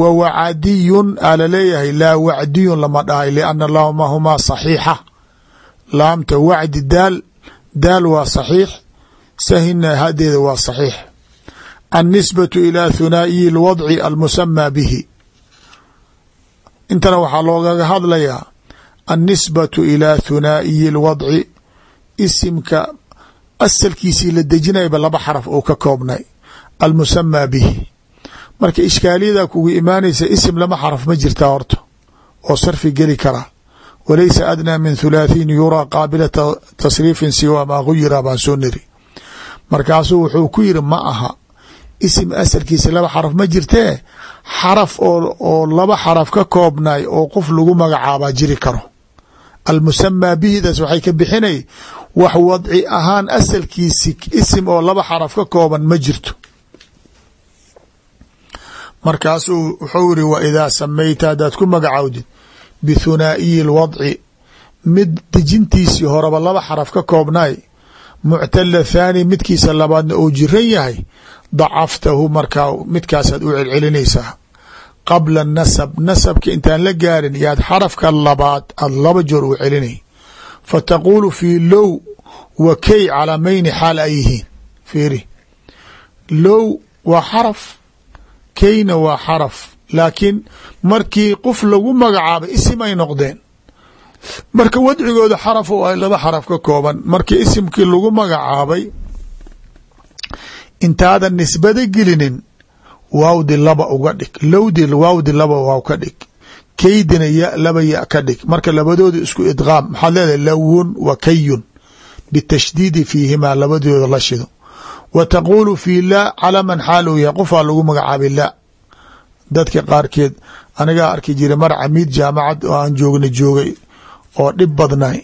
wa wacadiyun aa la leeyahay laa wacdiyun lama dhahay lianna laamahumaa saxiixa. Laamta wacdi daal daal waa saxiix sahinna hadeeda waa saxiix. Annisbatu ilaa thunaa'iyi lwadci almusamaa bihi. Intana waxaa loogaga hadlayaa annisbatu ilaa thunaa'iyi lwadci isimka asalkiisii la dejinayba laba xaraf oo ka koobnay almusamaa bihi. Marka ishkaaliyada kugu imaanaysa isim lama xaraf ma jirtaa horta oo sarfi geli kara. Walaysa adnaa min thulaathiin yuraa qaabila tasriifin siwa maa guyira baan soo niri markaasuu wuxuu ku yiri ma aha isim asalkiisa laba xaraf ma jirtee xaraf oo laba xaraf ka koobnay oo qof lagu magacaabaa jiri karo. Almusamaa bihidaas waxay ka bixinay wax wadci ahaan asalkiisi isim oo laba xaraf ka kooban ma jirto. Markaasuu wuxuu iri wa idaa samayta haddaad ku magacowdid bithunaa'iyi lwadci mid dejintiisii horeba laba xaraf ka koobnay muctala thaani midkiisa labaadna uu jiran yahay dacaftahu markaa midkaasaad u celcelinaysaa. Qabla nasab nasabka intaan la gaarin yaad xarafka labaad aad laba joor u celinay. Fa taquulu fii low wa kay calamayni xaal ay yihiin. Fiiri. Low waa xaraf kayna waa xaraf laakiin markii qof lagu magacaabay isim ay noqdeen marka wadcigooda xaraf oo ay laba xaraf ka kooban markii isimkii lagu magacaabay intaadan nisbada gelinin waawdi laba uga dhig. Lowdi waawdi laba waaw ka dhig. Kaydina ya laba ya ka dhig. Marka labadooda isku idqaam maxaad leedahay lawun wa kayun bitashdiidi fiihimaa labadooda la shido. Wa taquulu fii laa calaman xaal uu yahay qofaa lagu magacaabay laa dadka qaarkeed anigaa arki jiray mar camiid jaamacad oo aan joogna joogay oo dhib badnay.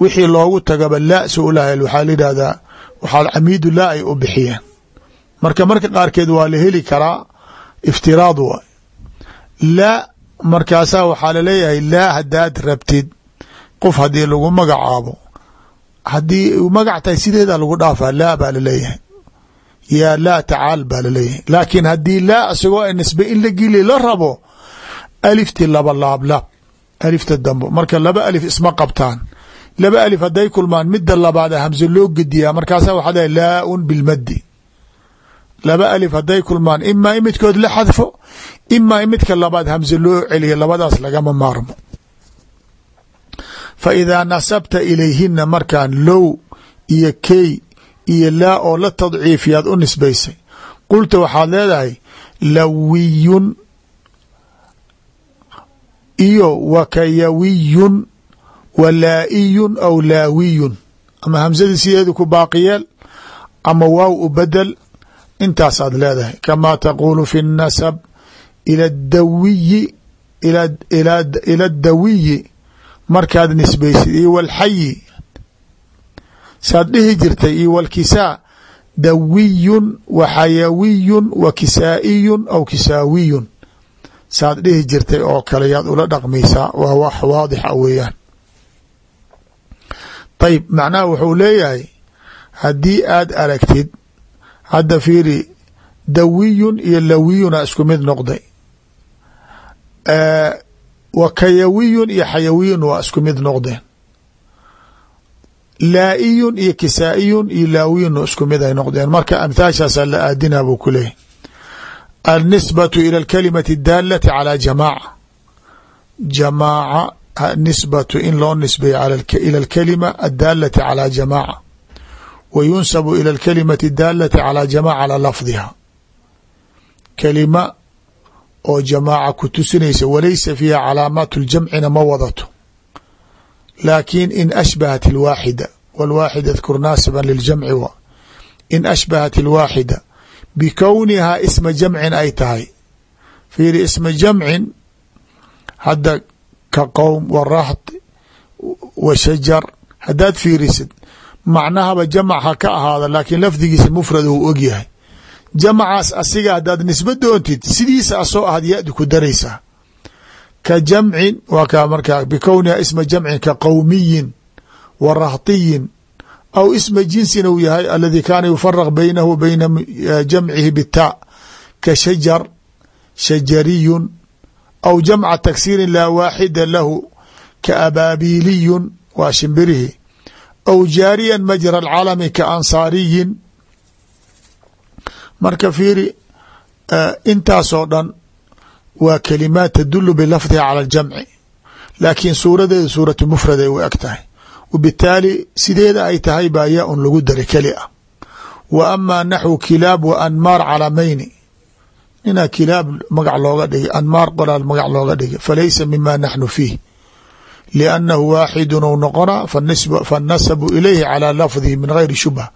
Wixii loogu tagaba laa so ulahay waxaa la yidhahdaa waxaa camiidu laa ay u bixiyeen. Marka marka qaarkeed waa la heli karaa iftiraad waay. Laa markaasaa waxaa la leeyahay laa haddaad rabtid qof haddii lagu magacaabo haddii magac tahay sideeda lagu dhaafaa laa baa la leeyahay yaa laa tacaal baa la leeyahay laakiin haddii laa isagoo nisbe in la geli la rabo alifti laba laablaab alifta dambo marka laba alif isma qabtaan laba alif hadday kulmaan midda labaada hamse loo gediyaa markaasa waxaa leeyahy laaun bilmaddi laba alif hadday kulmaan imaa in midkood la xadfo imaa in midka labaad hamse loo celiyo labadaas lagama maarmo fa idaa nasabta ilayhina markaan low iyo key iyo laa oo la tadciifiyaad u nisbaysay qulta waxaad leedahay lawiyun iyo wakayawiyun wa laaiyun aw laawiyun. Ama hamsadii sideedu ku baaqiyeel ama waaw u bedel intaasaad leedahay. Kamaa taquulu fi اnasab ila dawiyi ila dawiyi markaad nisbaysid iyo walxayi saad dhihi jirtay iyo walkisaa dawiyun wa xayawiyun wa kisaa'iyun aw kisaawiyun saad dhihi jirtay oo kale yaad ula dhaqmaysaa waa wax waadix a weeyaan. Ayb macnaha wuxuu leeyahay haddii aad aragtid hadda fiiri dawiyun iyo lawiyuna isku mid noqday. Wa kayawiyun iyo xayawiyun waa isku mid noqdeen. Laa-iyun iyo kisaa-iyun iyo laawiyun isku mid ay noqdeen. Marka amhaashaasa la aadinaa buu ku leeyahy alnisbatu ila alkalimati adaalati calaa jamaaca jamaaca nisbatu in loo nisbeeyo ila alkalima addaalati calaa jamaaca wa yunsabu ila alkalimati adaalati calaa jamaaca calaa lafdiha kalima oo jamaaca ku tusinaysa walaysa fiiha calaamaat ljamcina ma wadato laakin in ashbahat alwaaxida walwaaxid adkur naasiban liljamci wa in ashbahat alwaaxida bikownihaa isma jamcin ay tahay fiiri isma jamcin hadda ka qowm wa rahd wa shajar haddaad fiirisid macnahaba jamac ha ka ahaada laakiin lafdigiisa mufrad uu og yahay jamacaas asiga haddaad nisba doontid sidiisa asoo ahad ya-di ku daraysaa ka jamcin waa ka markaa bikowniha isma ka qowmiyin wa aw isma jinsin uu yahay aladi kaana yufaraq baynahu wa bayna jamcihi bitaa ka shajar shajariyun aw jamca taksiirin laa waaxida lahu ka abaabiiliyun waa shimbirihi aw jaariyan majra alcalami ka ansaariyin marka fiiri intaasoo dhan waa kalimaat tadulu bilafdiha cala aljamci laakiin suuradeeda suuratu mufrad ay u eg tahay wabitaali sideeda ay tahay baa yaa un lagu daray keli ah wa amaa naxwu kilaab wa anmaar calamayni ninaa kilaab magac looga dhigay anmaar qoraal magac looga dhigay falaysa mima naxnu fiih liannahu waaxidun ou noqonaa fannasabu ilayhi calaa lafdihi min gayri shubha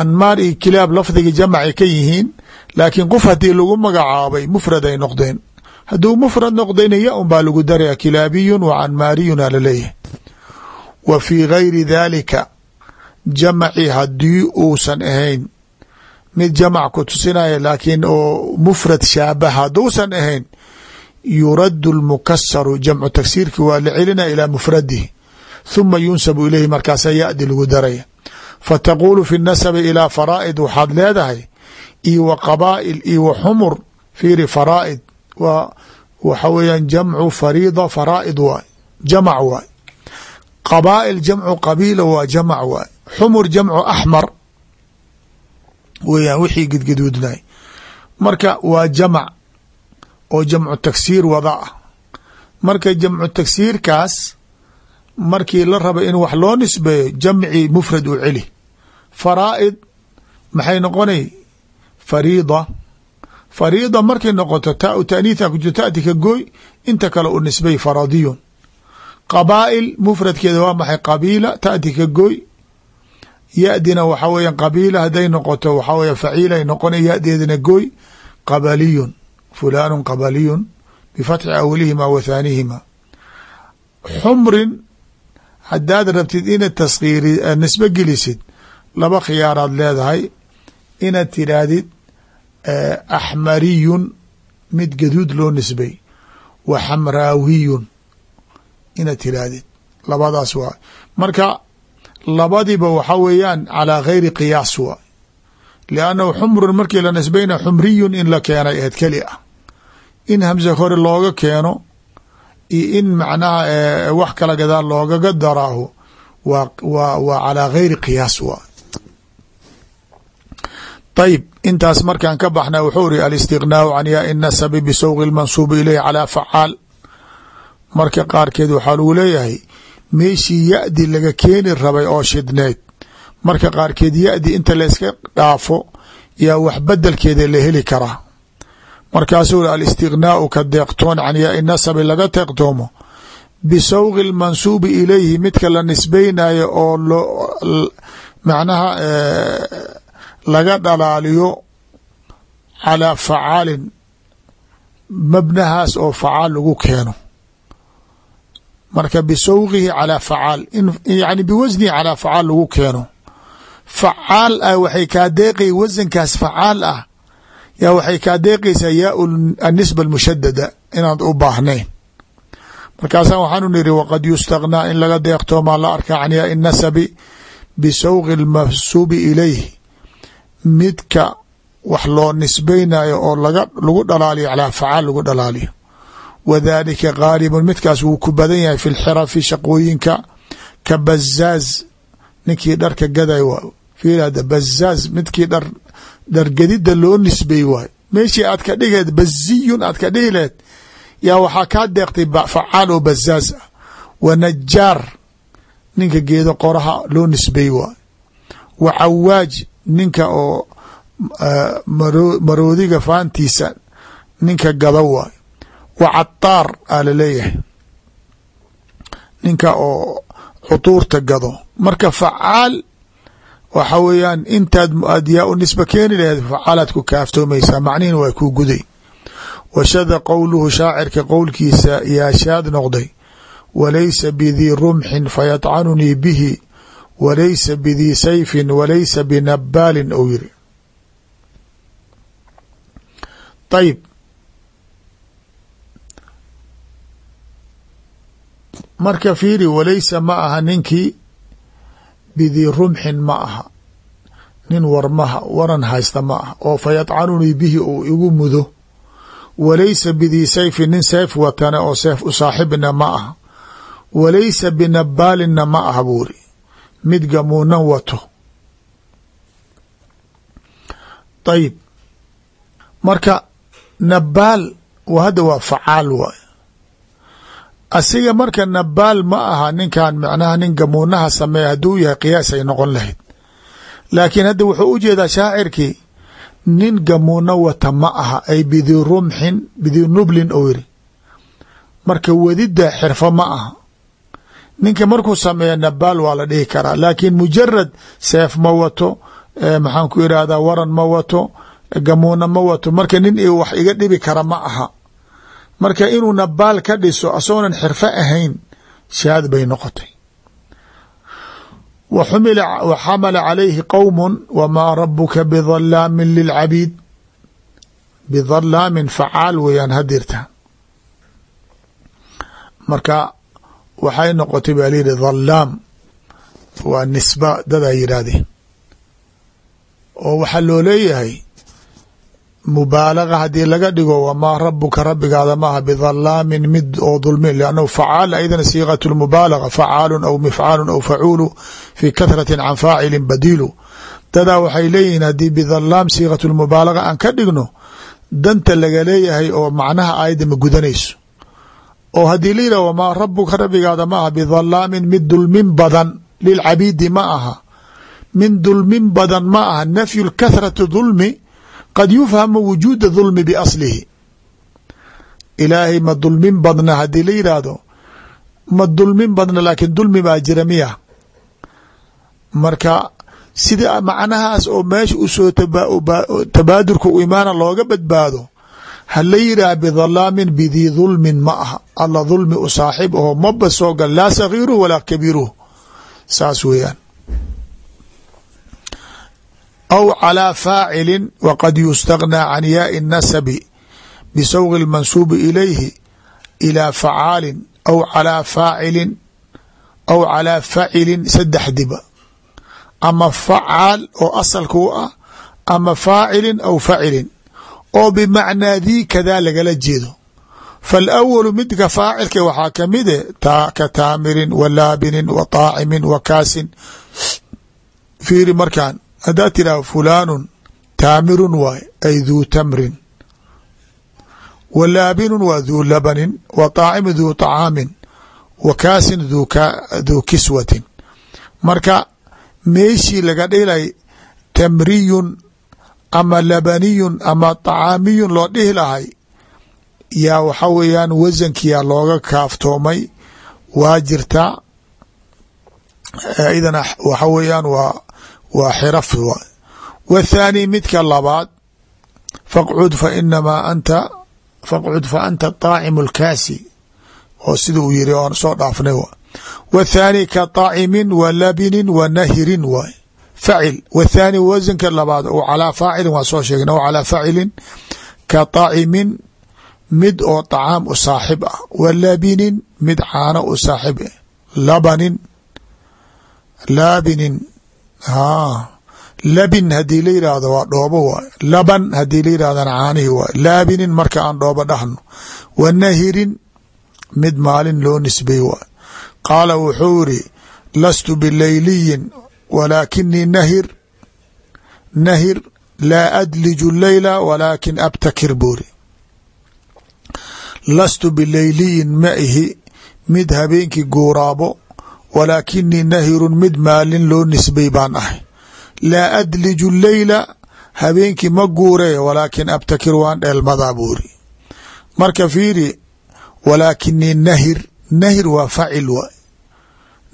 anmaar iyo kilaab lafdiga jamacay ka yihiin laakiin qof haddii lagu magacaabay mufrad ay noqdeen hadduu mufrad noqdayna ya un baa lagu daraya kilaabiyun wa anmaariyun aa la leeyahay wa fii gayri daalika jamaci haddii uusan ahayn. Mid jamac ku tusinaya laakiin oo mufrad shaabaha hadduusan ahayn yuraddu lmukasaru jamcu tagsiirki waa la celinaya ilaa mufradihi thuma yunsabu ilayhi markaasa ya-di lagu daraya. Fataquulu fi nasabi ilaa faraa'id waxaad leedahay iyo wa qabaa'il iyo wa xumur fiiri faraa'id. Waa waxa weeyaan jamcu fariida faraa'id waay jamac waay qabaa'il jamcu qabiila waa jamac waay xumur jamcu axmar weeyaan wixii gidgaduudnay marka waa jamac oo jamcu tagsiir wada ah marka jamcu tagsiirkaas markii la raba in wax loo nisbeeyo jamci mufrad u celi faraa'id maxay noqonay fariida fariida markay noqoto taa u taaniitha ku jirto taati ka gooy inta kale u nisbay faradiyun qabaa'il mufradkeeda waa maxay qabiila taati ka gooy ya-dina waxa weeyaan qabiila hadday noqoto waxa weya faciilay noqona ya-deedina gooy qabaliyun fulaanu qabaliyun bifatxi awalihima wa thaanihima xumrin haddaad rabtid inaad taskiiri nisbe gelisid laba khiyaaraad leedahay inaad tidhaahdid axmariyun mid gaduud loo nisbay wa xamraawiyun inaad tidhaahdid labadaas waa. Marka labadiba waxa weeyaan calaa gayri qiyaas waa. Liannahu xumrun markii la nisbayna xumriyun in la keenay aheed keli ah. In hamse hore looga keeno iyo in macnaha wax kala gadaal loogaga daraaho wa wa waa calaa gayri qiyaas waa. Ayib intaas markaan ka baxna wuxuu iri alistiqnaau can yaa inasabi bisawqi lmansuubi ileyh calaa marka qaarkeed waxaa lagu leeyahay meeshii ya-di laga keeni rabay oo shidneed. Marka qaarkeed ya-di inta la iska dhaafo yaa wax bedelkeeda la heli karaa markaasuu ri alistiqnaau ka deeqtoon can yaa nasabi laga deeqtoomo. Bisawqi lmansuubi ilayhi midka la nisbaynayo oo macnaha laga dhalaaliyo calaa facaalin mabnahaas oo facaal lagu keeno marka bisawqihi calaa facaal yani biwasnihi calaa facaal lagu keeno. Facaal ah waxay kaa deeqay wasankaas facaal ah yaa waxay kaa deeqaysaa yaa anisba almushadada inaad u baahnayn markaasaa waxaanu niri waqad yustaqnaa in laga deeqtoomaa la arkaa can yaa nasabi bisawqi lmahsuubi ilayhi. Midka wax loo nisbaynayo oo laga lagu dhalaaliyo calaa facaal lagu dhalaaliyo wadalika gaalibun midkaas wuu ku badan yahay fi lxirafi shaqooyinka ka bazaaz ninkii dharka gaday waay fiirada bazaaz midkii dhar dhargadida loo nisbay waay. meeshii aad ka dhigeed baziyun aad ka dhihi lehed yaa waxaa kaa deeqtay facaal oo bazaaz ah. wa najaar ninka geedo qoraha loo nisbay waay. wa cawaaj ninka oo maroodiga faantiisa ninka gada waay wa cataar aa la leeyahay ninka oo cutuurta gado. Marka facaal waxa weeyaan intaad aad yaa u nisba keeni laheed facaalaad ku kaaftoomaysaa macnihin waa kuu guday. Washada qowluhu shaacirka qowlkiisa yaa shaad noqday. Walaysa bidii rumxin fayadcanunii bihi. Walaysa bidii sayfin walaysa binabaalin ou yiri ayib marka fiiri walaysa ma aha ninkii bidii rumxin ma aha nin warmaha waran haysta ma aha oo fayadcanunii bihi uu igu mudo. Walaysa bidii sayfin nin sayf watane oo seef u saaxibna ma aha. Walaysa binabaalinna ma aha buuri mid gamuunan wato. Ayib marka nabaal hadda waa facaal waay asiga marka nabaal ma aha ninkan macnaha nin gamuunaha sameeya hadduu yahay qiyaas ay noqon lahayd. Laakiin hadda wuxuu u jeedaa shaacirkii nin gamuuna wata ma aha ay bidii rumxin bidii nublin ou yiri marka wedidda xirfo ma aha. Ninka markuu sameeya nabaal waa la dhihi karaa. Laakiin mujarad seef ma wato maxaan ku irahdaa waran ma wato gamuuna ma wato. Marka nin wax iga dhibi kara ma aha marka inuu nabaal ka dhiso asagoonan xirfo ahayn shaad bay noqotay. Wa xamala calayhi qowm wamaa rabuka bidalaamin lilcabiid. Bidalaamin facaal weeyaan hadirta marka waxay noqotay baa layihi dhalaam waa nisba dadaa yidhaahdeen. Oo waxaa loo leeyahay mubaalaga haddii laga dhigo wamaa rabuka rabbigaada maaha bidalaamin mid oo dulmin lannahu facaal aydan siiqat lmubaalaga facaalun aw mifcaalun aw facuulu fi kahratin can faacilin badiilu. Dadaa waxay leeyihiin haddii bidalaam siiqat lmubaalaga aan ka dhigno danta laga leeyahay oo macnaha aayadda ma gudanayso. Oo haddii la yidhah wamaa rabuka rabbigaada ma aha bidalaamin mid dulmin badan lilcabiidi ma aha min dulmin badan ma aha nafyu lkathrati dulmi qad yufhamu wujuuda dulmi biaslihi ilaahay ma dulmin badna haddii la yidhaahdo ma dulmin badna laakiin dulmi baa jira miya marka sida macnahaas oo meesha u soo tabaadurka u imaana looga badbaado hala yidhaah bidalaamin bidii dulmin ma aha alla dulmi u saaxib aho maba soo gal laa sagiiruh walaa kabiiruh saas weeyaan aw calىa faacilin waqad yustagnaa can yaai nasabi bisawqi اlmansuubi ilayhi ilaa facaalin aw calaa faacilin aw calaa facilin saddexdiba ama facaal oo asalka u ah ama faacilin aw facilin oo bimacnaa dii kadaa lagala jeedo faalawalu midka faacilka waxaa ka mid e ka taamirin wa laabinin wa taacimi wa kaasin fiiri markan haddaad tidhah fulaanu taamirun waay ay duu tamrin wa laabinun waa duu labanin wa طaacimin duu طacaamin wa kaasin duu kiswatin marka meeshii laga dhilay tamriyun ama labaniyun ama طacaamiyun loo dhihi lahay yaa waxa weeyaan wasankiyaa looga kaaftoomay waa jirtaa idana waxa weeyaan waa waa xiraf wthaani midka labaad faqcud fa inamaa anta faqcud fa anta طaacimu اlkaasi oo sida uu yiri oon soo dhaafnay wthaani ka طaacimin wa labinin wa nahirin waay facil wthaani wasanka labaad o calaa faacilin waa soo sheegna o calaa facilin ka طaacimin mid oo طacaam u saaxib ah wa labinin mid caano u saaxib ah labanin laabinin haa labin haddii la yidhaahdo waa dhoobo waay. Laban haddii la yidhahdana caanihi waay. Laabinin marka aan dhoobo dhahno. Wa nahirin mid maalin loo nisbay waay. Qaala wuxuu iri lastu bilayliyin walaakinii nahir nahir laa adliju leyla walaakin abtakir buuri lastu bilayliyin ma ihi mid habeenkii guuraabo walaakinii nahirun mid maalin loo nisbay baan ahay. Laa adliju leyla habeenkii ma guuree walaakin abtakir waan dheelmadaa buuri marka fiiri walaakinii nahir nahir waa facil waay.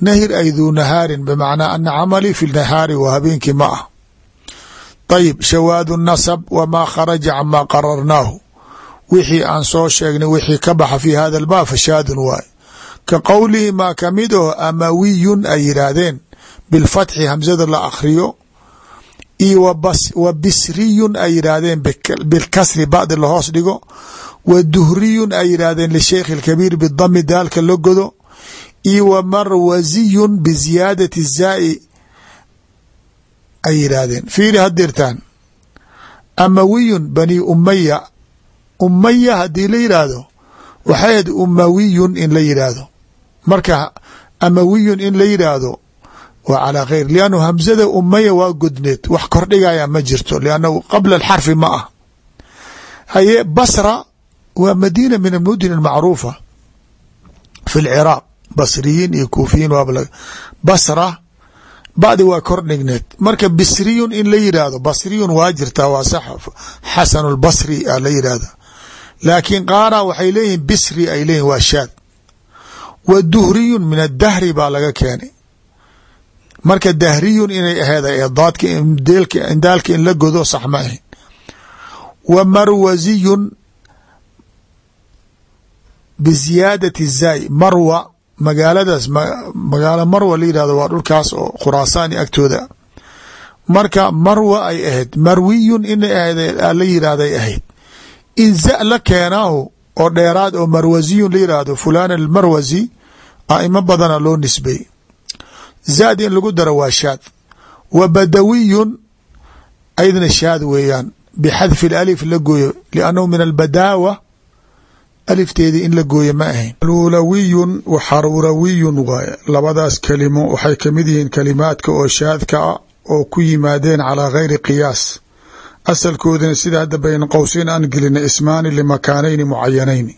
Nahir ay duu nahaarin bimacnaa ana camalii fi nahaari waa habeenkii ma ah. Ayib shawaadu nasab wamaa kharaja camaa qararnaahu. Wixii aan soo sheegnay wixii ka baxa fi hada albaab fashaadun waay ka qowlihi maa ka mid oo amawiyun ay yidhaahdeen bilfatxi hamsada la akhriyo iyo wa bisriyun ay yidhaahdeen bilkasri bacdi lahoos dhigo wa duhriyun ay yidhaahdeen lisheikh اlkabiir bidami daalka la godo iyo wa marwaziyun biziyaadati zaai ay yidhaahdeen fiiri hadirtaan amawiyun bani umaya umaya haddii la yidhaahdo waxay ahayd umawiyun in la yidhaahdo marka amawiyun in la yidhaahdo waa calaa kheyr liannu hamsada umaya waa godneed wax kordhigaya ma jirto. Liannahu qabla alxarfi ma ah. Haye basra waa madiina min almudin almacruufa. Fi lciraaq basriyiin iyo kuufiyiin waaba basra bacdi waa kordhigneed. Marka bisriyun in la yidhaahdo basriyun waa jirtaa waa sax xasanu lbasri la yidhaahda laakiin qaara waxay leeyihiin bisri ay leeyihiin waa shaad wa duhriyun min adahri baa laga keenay. Marka dahriyun inay aheed daadka indaalka in la godo sax ma wa marwaziyun biziyaadati zaay marwa magaaladaas magaalo marwa la yidhahdo waa dhulkaas oo khuraasaani agtooda. Marka marwa ay ahayd marwiyun inay ahayd la yidhahday ahayd. In za la keenaahu oo dheeraad oo marwaziyun la yidhaahdo fulaan almarwazi aimo badana loo nisbay. Zaad in lagu daro waa shaad. Wa badawiyun aydna shaad weeyaan. Bixadfi alif la gooyo liannahu min albadaawa alifteedii in la gooye ma ahayn. Luulawiyun wa xaruurawiyun waaye. Labadaas kelimo waxay ka mid yihiin kalimaadka oo shaadka ah oo ku yimaadeen calaa gayri qiyaas asalkoodina sida hadda bayna qowseyn aan gelina ismaani limakaanayni mucayanayni.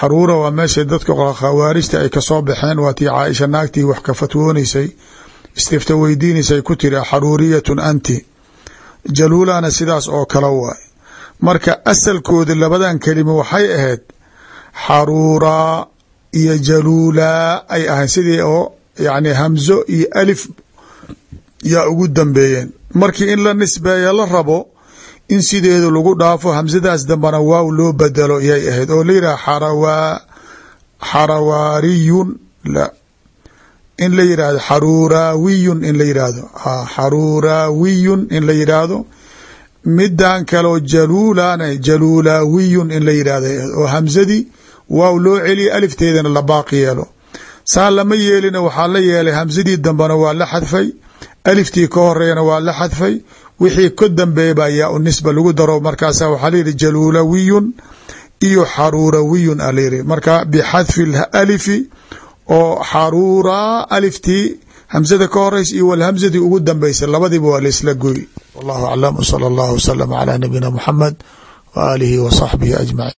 Xaruura waa meesha dadka khawaarijta ay ka soo baxeen waa tii caaisha naagtii wax ka fatwoonaysay istifta weydiinaysay ku tiri xaruuriyatun anti. Jaluulana sidaas oo kale waay. Marka asalkooda labadan kelimo waxay ahayd xaruuraa iyo jaluulaa ay ahayd sidii oo yani hamzo iyo alif yaa ugu dambeeyeen. Markii in la nisbeeya la rabo in sideedu lagu dhaafo hamsadaas dambana waaw loo bedelo yay ahayd. Oo la yidhah xarawa xarawaariyun la in la yidhahdo xaruuraawiyun in la yidhaahdo. Xaruuraawiyun in la yidhaahdo. Midan kaleo jaluulana jaluulaawiyun in la yidhahdo oo hamsadii waaw loo celiya alifteedana la baaqi yeelo. Saa lama yeelina waxaa la yeelay hamsadii dambena waa la xadfay aliftii ka horeeyana waa la xadfay. Wixii ka dambeeya baa yaa u nisba lagu daro. Markaasa waxaa layihi jaluulawiyun iyo xaruurawiyun a layihi marka bixadfi alifi oo xaruura aliftii hamsada ka horeysa iyo walhamsadii ugu dambeysa labadiiba waa laisla goy wallahu aclam wsala allahu wasalam calaa nabiyina muxamed wa aalihi wa saxbihi ajmaciin